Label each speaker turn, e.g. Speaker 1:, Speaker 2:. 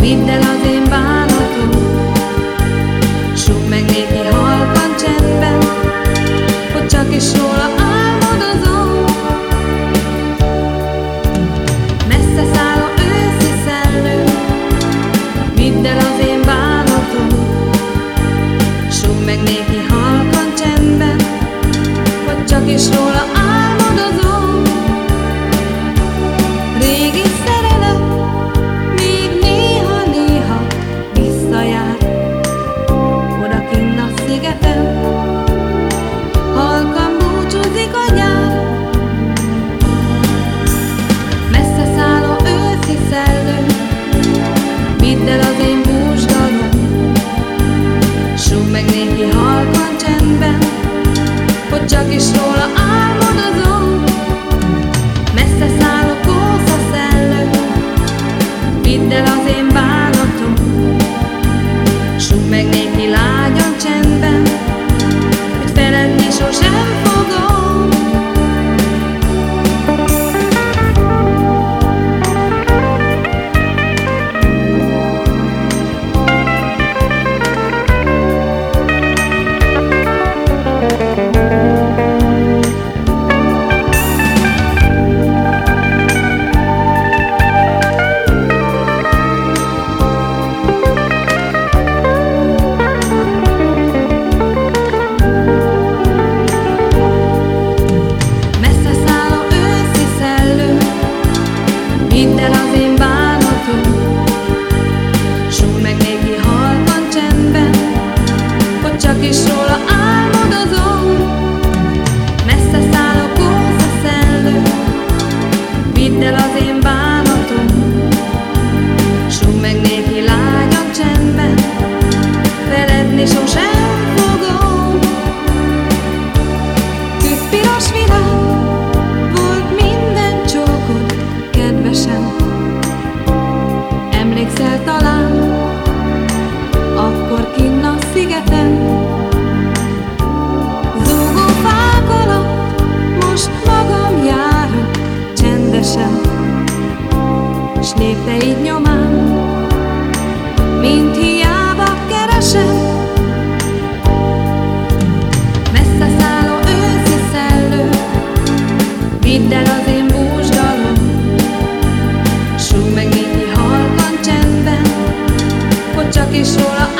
Speaker 1: Vidd el az néki halkan csendben Hogy csak is róla sola lépteid nyomán, mint hiába keresem. Messze szálló őszi szellő, vidd el az én búzsdalom, súg meg halkan csendben, hogy csak is róla